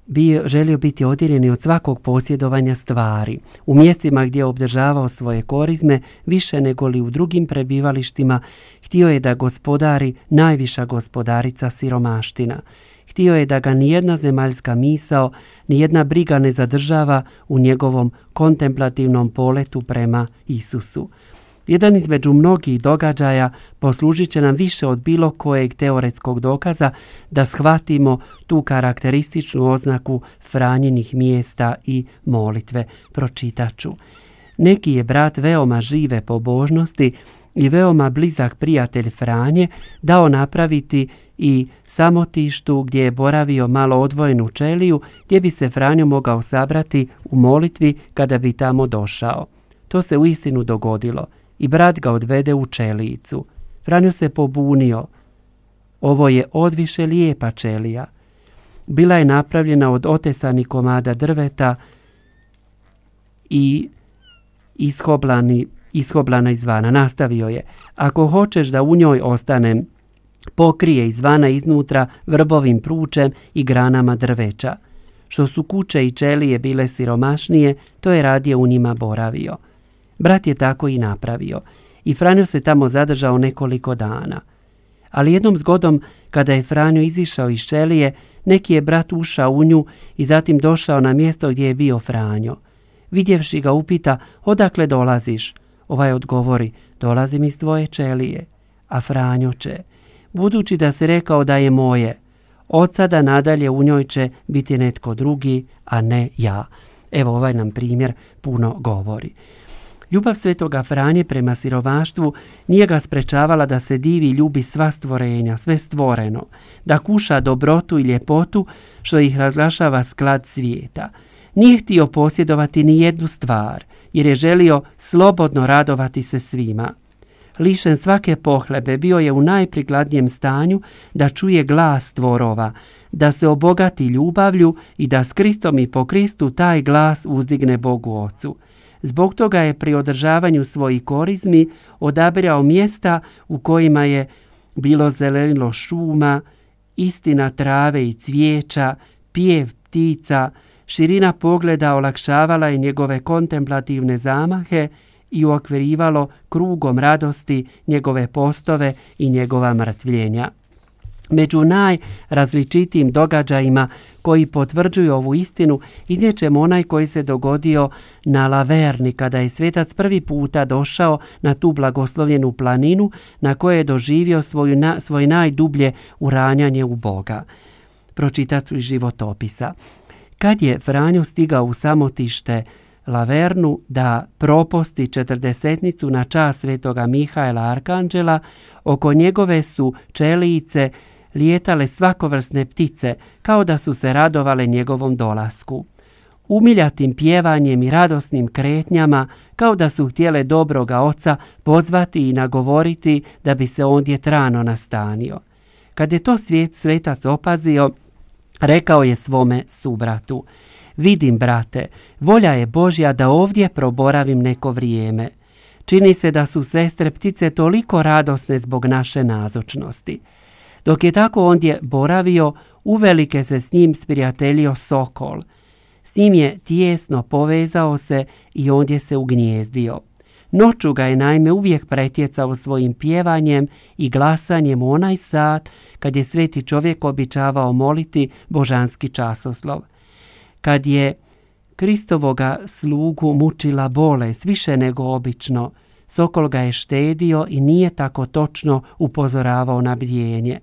bio, želio biti odjeljen od svakog posjedovanja stvari. U mjestima gdje je obdržavao svoje korizme, više nego li u drugim prebivalištima, htio je da gospodari najviša gospodarica siromaština. Htio je da ga nijedna zemaljska misao, nijedna briga ne zadržava u njegovom kontemplativnom poletu prema Isusu. Jedan između mnogih događaja poslužit će nam više od bilo kojeg teoretskog dokaza da shvatimo tu karakterističnu oznaku franjenih mjesta i molitve. Pročitaću. Neki je brat veoma žive pobožnosti i veoma blizak prijatelj Franje dao napraviti i samotištu gdje je boravio malo odvojenu čeliju gdje bi se Franjo mogao sabrati u molitvi kada bi tamo došao. To se uistinu dogodilo i brat ga odvede u čelicu. Franjo se pobunio. Ovo je odviše lijepa čelija. Bila je napravljena od otesani komada drveta i ishoblani, ishoblana izvana. Nastavio je, ako hoćeš da u njoj ostanem, pokrije izvana iznutra vrbovim pručem i granama drveća. Što su kuće i čelije bile siromašnije, to je radije u njima boravio. Brat je tako i napravio i Franjo se tamo zadržao nekoliko dana. Ali jednom zgodom, kada je Franjo izišao iz čelije, neki je brat ušao u nju i zatim došao na mjesto gdje je bio Franjo. Vidjevši ga upita, odakle dolaziš? Ovaj odgovori, dolazim iz tvoje čelije. A Franjo će, budući da se rekao da je moje, Od sada nadalje u njoj će biti netko drugi, a ne ja. Evo ovaj nam primjer puno govori. Ljubav svetoga Franje prema siromaštvu nije ga sprečavala da se divi ljubi sva stvorenja, sve stvoreno, da kuša dobrotu i ljepotu što ih razglašava sklad svijeta. Nije htio posjedovati ni jednu stvar, jer je želio slobodno radovati se svima. Lišen svake pohlebe bio je u najprikladnijem stanju da čuje glas stvorova, da se obogati ljubavlju i da s Kristom i po Kristu taj glas uzdigne Bogu Ocu. Zbog toga je pri održavanju svojih korizmi odabirao mjesta u kojima je bilo zelenilo šuma, istina trave i cvijeća, pijev ptica, širina pogleda olakšavala je njegove kontemplativne zamahe i uokvirivalo krugom radosti njegove postove i njegova mrtvljenja. Među najrazličitijim događajima koji potvrđuju ovu istinu iznijećemo onaj koji se dogodio na Laverni kada je svetac prvi puta došao na tu blagoslovljenu planinu na kojoj je doživio svoju na, svoje najdublje uranjanje u Boga. Pročitati životopisa. Kad je Franjo stigao u samotište Lavernu da proposti četrdesetnicu na čas svetoga Mihaela Arkanđela, oko njegove su čelice lijetale svakovrsne ptice, kao da su se radovale njegovom dolasku. Umiljatim pjevanjem i radosnim kretnjama, kao da su htjele dobroga oca pozvati i nagovoriti da bi se ondje trano nastanio. Kad je to svijet svetac opazio, rekao je svome subratu, vidim brate, volja je Božja da ovdje proboravim neko vrijeme. Čini se da su sestre ptice toliko radosne zbog naše nazočnosti. Dok je tako ondje boravio, uvelike se s njim sprijateljio Sokol. S njim je tijesno povezao se i ondje se ugnjezdio. Noću ga je naime uvijek pretjecao svojim pjevanjem i glasanjem onaj sat kad je sveti čovjek običavao moliti božanski časoslov. Kad je Kristovoga slugu mučila bolest više nego obično, Sokol ga je štedio i nije tako točno upozoravao na bdjenje.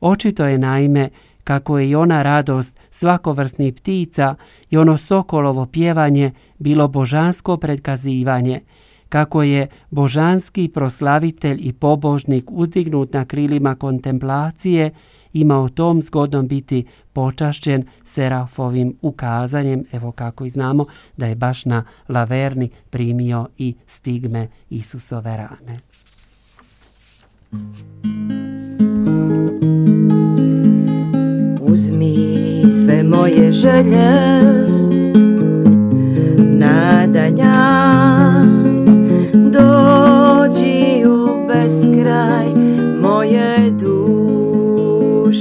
Očito je naime kako je i ona radost svakovrsnih ptica i ono sokolovo pjevanje bilo božansko predkazivanje, kako je božanski proslavitelj i pobožnik uzdignut na krilima kontemplacije imao tom zgodom biti počašćen Serafovim ukazanjem, evo kako i znamo da je baš na Laverni primio i stigme Isusove rane. Uzmi sve moje želje nadanja dođi u beskraj moje duše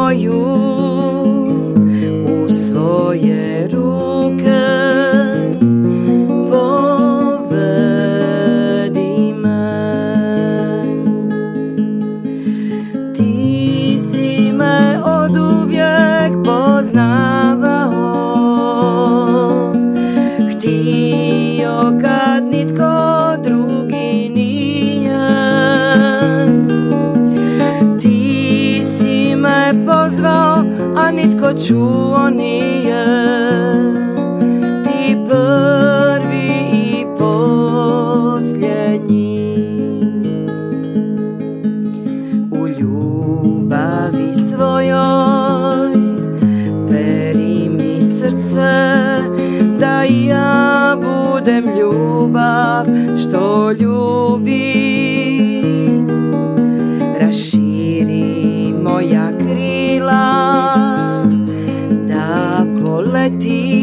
dušu moju čuo nije Ti melody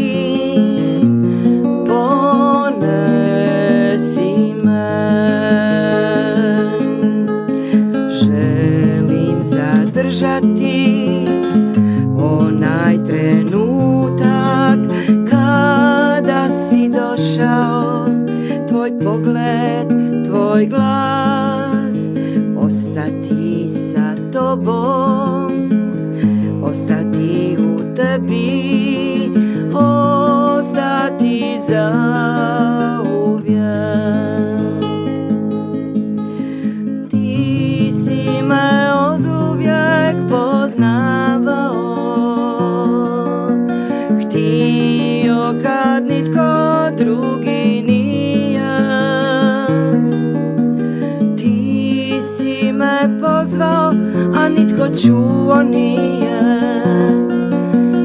čuo nije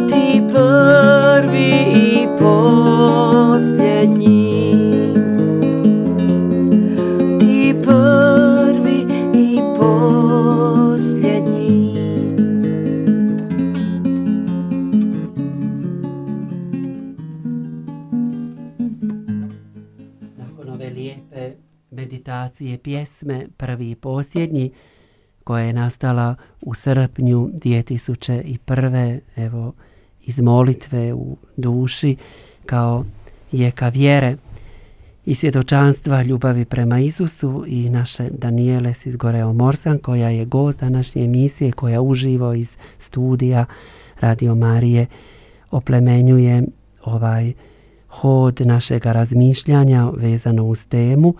Ti prvi i posljednji. Ti prvi i posljednji. Nakon ove lijepe meditacije pjesme Prvi i posljednji koja je nastala u srpnju 2001. Evo iz molitve u duši kao jeka vjere i svjedočanstva ljubavi prema Isusu i naše Daniele Sizgoreo Morsan koja je gost današnje emisije koja uživo iz studija Radio Marije oplemenjuje ovaj hod našega razmišljanja vezano uz temu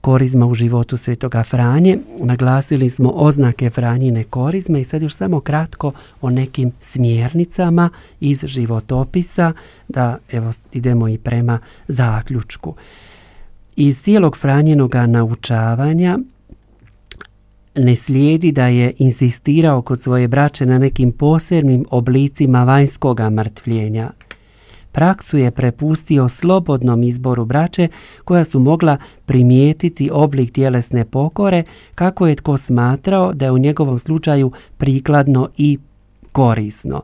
korizma u životu svetoga Franje. Naglasili smo oznake Franjine korizme i sad još samo kratko o nekim smjernicama iz životopisa da evo idemo i prema zaključku. Iz cijelog Franjinoga naučavanja ne slijedi da je insistirao kod svoje braće na nekim posebnim oblicima vanjskoga mrtvljenja. Praksu je prepustio slobodnom izboru braće koja su mogla primijetiti oblik tjelesne pokore kako je tko smatrao da je u njegovom slučaju prikladno i korisno.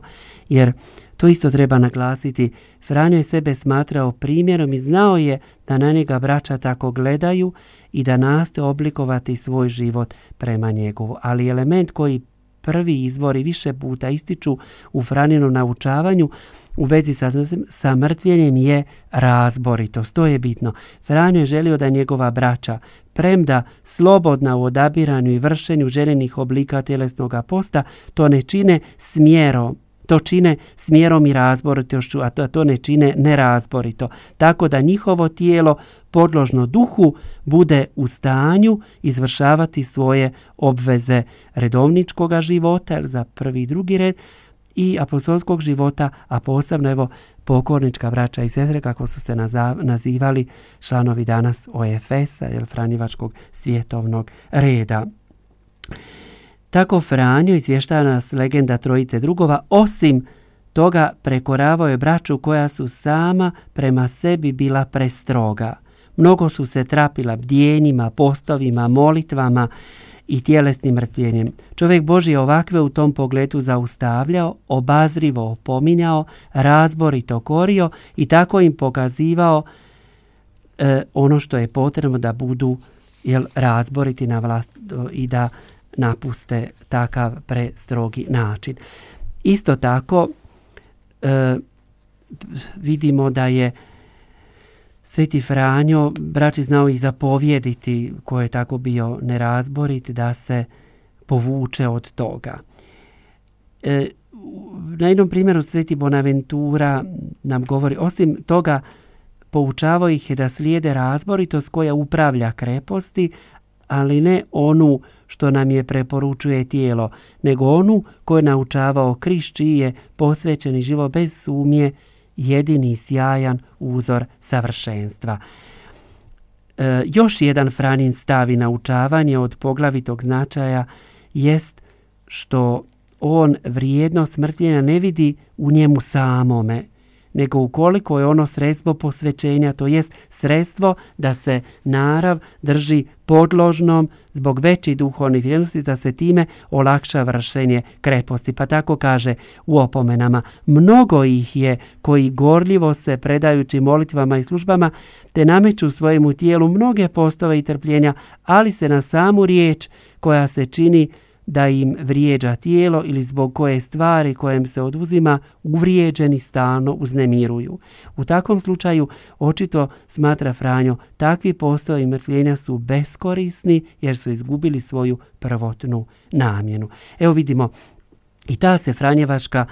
Jer to isto treba naglasiti, Franjo je sebe smatrao primjerom i znao je da na njega braća tako gledaju i da nastoje oblikovati svoj život prema njegovu. Ali element koji prvi izvori više puta ističu u Franinom naučavanju u vezi sa, sa mrtvljenjem je razboritost. To je bitno. Franjo je želio da njegova braća, premda slobodna u odabiranju i vršenju željenih oblika tjelesnog posta, to ne čine smjerom, to čine smjerom i razboritošću, a to, ne čine nerazborito. Tako da njihovo tijelo podložno duhu bude u stanju izvršavati svoje obveze redovničkog života za prvi i drugi red i apostolskog života, a posebno evo pokornička braća i sestre kako su se nazivali članovi danas OFS-a ili Franjevačkog svjetovnog reda. Tako Franjo izvještava nas legenda trojice drugova, osim toga prekoravao je braću koja su sama prema sebi bila prestroga. Mnogo su se trapila bdjenjima, postovima, molitvama i tjelesnim mrtvijenjem. Čovjek Boži je ovakve u tom pogledu zaustavljao, obazrivo opominjao, razborito korio i tako im pokazivao e, ono što je potrebno da budu jel, razboriti na vlast i da napuste takav prestrogi način. Isto tako e, vidimo da je Sveti Franjo braći znao i zapovjediti ko je tako bio nerazborit da se povuče od toga. E, na jednom primjeru Sveti Bonaventura nam govori, osim toga poučavao ih je da slijede razboritost koja upravlja kreposti, ali ne onu što nam je preporučuje tijelo, nego onu koju je naučavao Kriš čiji je posvećeni život bez sumnje jedini sjajan uzor savršenstva. E, još jedan Franin stavi naučavanje od poglavitog značaja jest što on vrijednost mrtvljenja ne vidi u njemu samome, nego ukoliko je ono sredstvo posvećenja, to jest sredstvo da se narav drži podložnom zbog veći duhovnih vrijednosti, da se time olakša vršenje kreposti. Pa tako kaže u opomenama, mnogo ih je koji gorljivo se predajući molitvama i službama, te nameću svojemu tijelu mnoge postove i trpljenja, ali se na samu riječ koja se čini da im vrijeđa tijelo ili zbog koje stvari kojem se oduzima uvrijeđeni stalno uznemiruju. U takvom slučaju očito smatra Franjo takvi postoji mrtvljenja su beskorisni jer su izgubili svoju prvotnu namjenu. Evo vidimo i ta se Franjevačka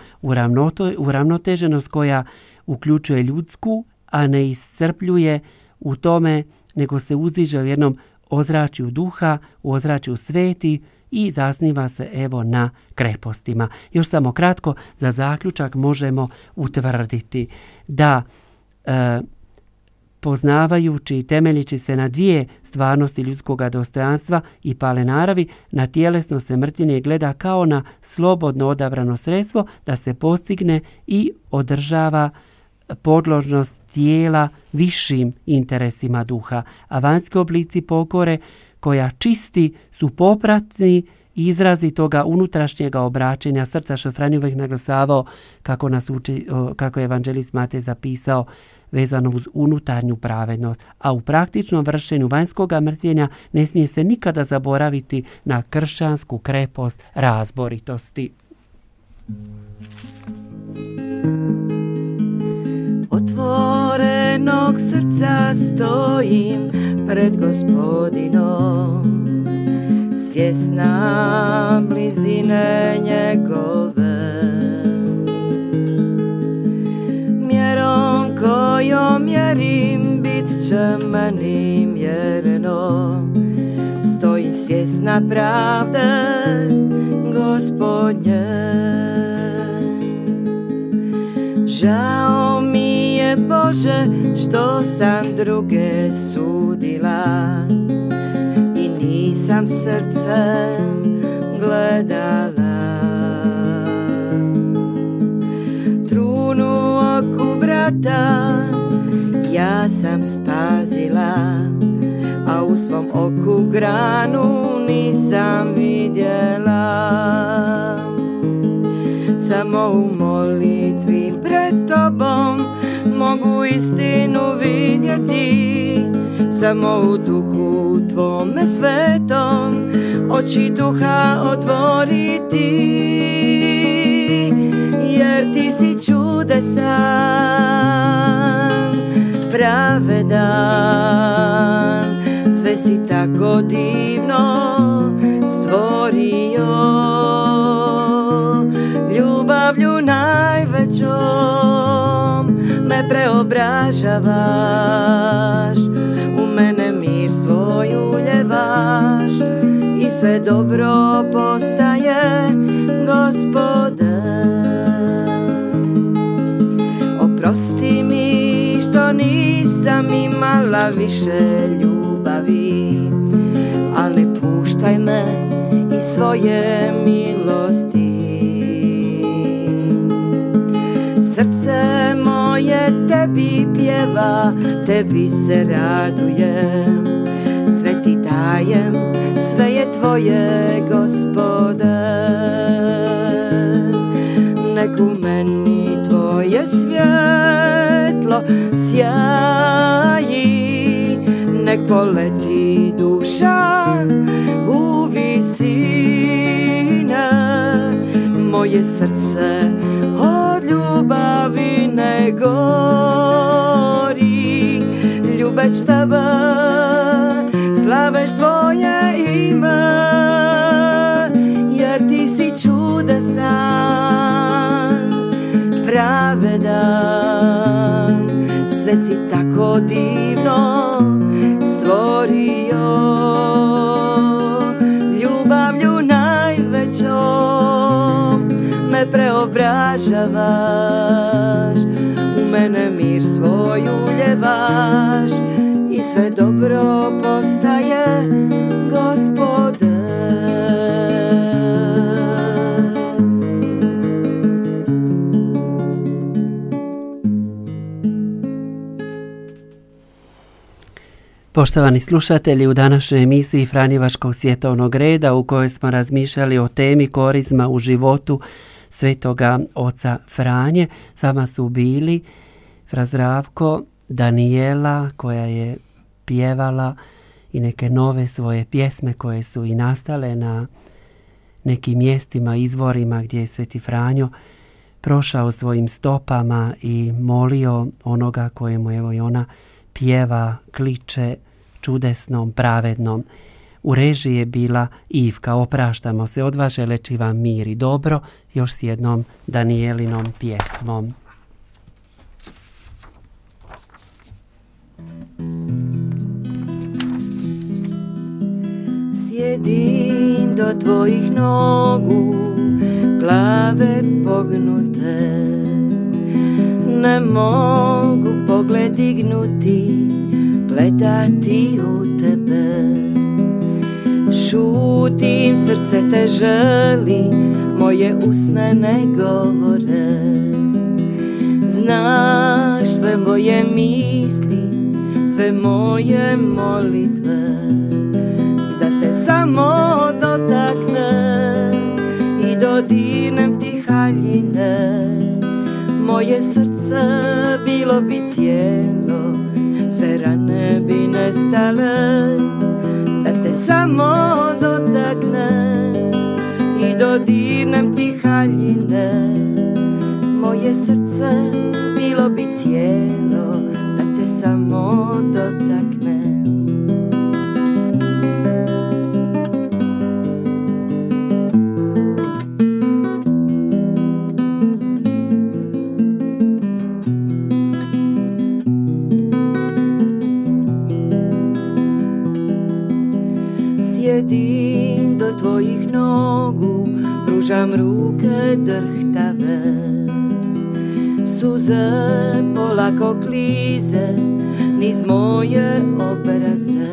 uravnoteženost koja uključuje ljudsku, a ne iscrpljuje u tome, nego se uziže u jednom ozračju duha, u ozračju sveti i zasniva se evo na krepostima. Još samo kratko, za zaključak možemo utvrditi da e, poznavajući i temeljići se na dvije stvarnosti ljudskog dostojanstva i pale naravi, na tjelesno se mrtvine gleda kao na slobodno odabrano sredstvo da se postigne i održava podložnost tijela višim interesima duha, a vanjski oblici pokore koja čisti su popratni izrazi toga unutrašnjega obraćenja srca što Franj uvijek naglasavao kako, nas uči, kako je evanđelist Matej zapisao vezano uz unutarnju pravednost, a u praktičnom vršenju vanjskog mrtvjenja ne smije se nikada zaboraviti na kršćansku krepost razboritosti. Otvorenog srca stojim pred gospodinom. Svjesna blizine njegove. Mjerom kojom mjerim bit će meni mjereno. Stojim svjesna pravde gospodnje. Žao mi Bože što sam druge sudila. I nisam srcem gledala. Trunu oku brata ja sam spazila. A u svom oku granu nisam vidjela. Samo u molitvi pred tobom mogu istinu vidjeti Samo u duhu tvome svetom oči duha otvoriti. Jer ti si čudesan, pravedan. Sve si tako divno stvorio preobražavaš U mene mir svoj uljevaš I sve dobro postaje gospode. Oprosti mi što nisam imala više ljubavi Ali puštaj me i svoje milosti Srce moje tebi pjeva, tebi se raduje Sve ti dajem, sve je tvoje gospode. Nek u meni tvoje svjetlo sjaji Nek poleti duša u visine. Moje srce gori. Ljubeć tebe, slaveš tvoje ime Jer ti si čudesan, pravedan. Sve si tako divno stvorio. Ljubavlju najvećom me preobražavaš mene mir svoj uljevaš I sve dobro postaje gospode Poštovani slušatelji, u današnjoj emisiji Franjevačkog svjetovnog reda u kojoj smo razmišljali o temi korizma u životu svetoga oca Franje. Sama su bili Frazravko, Danijela koja je pjevala i neke nove svoje pjesme koje su i nastale na nekim mjestima, izvorima gdje je Sveti Franjo prošao svojim stopama i molio onoga kojemu evo i ona pjeva, kliče čudesnom, pravednom. U režiji je bila Ivka, opraštamo se od vas želeći vam mir i dobro, još s jednom Danielinom pjesmom. Sjedim do tvojih nogu, glave pognute. Ne mogu pogled dignuti, gledati u tebe. Šutim, srce te želi, moje usne ne govore Znaš sve moje misli, sve moje molitve Da te samo dotaknem i dodirnem ti haljine. Moje srce bilo bi cijelo, sve rane bi nestale Da te samo dotaknem i dodirnem ti haljine. Moje srce bilo bi cijelo, samo dotaknem Sjedim do tvojih nogu, pružam ruke drhtave Suze polako klize niz moje obraze.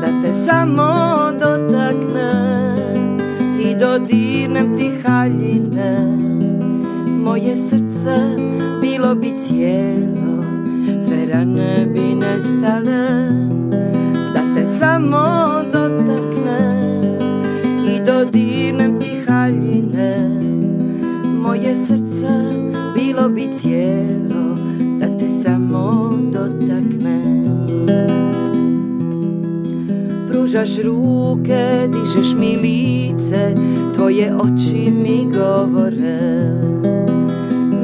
Da te samo dotaknem i dodirnem ti haljine. Moje srce bilo bi cijelo, sve rane bi nestale. Da te samo bilo bi cijelo, da te samo dotaknem Pružaš ruke, dižeš mi lice, tvoje oči mi govore.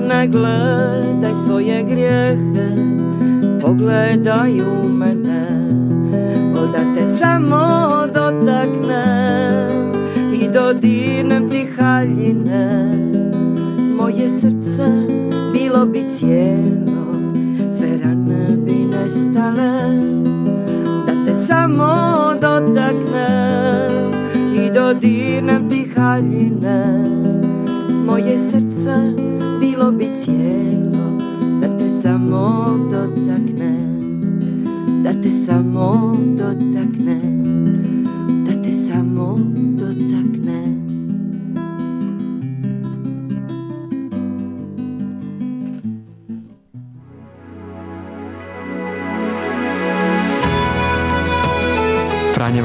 Ne gledaj svoje grijehe, pogledaj u mene O da te samo dotaknem i dodirnem ti haljine Moje srce bilo bi cijelo, sve rane bi nestale Da te samo dotaknem i dodirnem ti haljine. Moje srce bilo bi cijelo, da te samo dotaknem Da te samo dotaknem,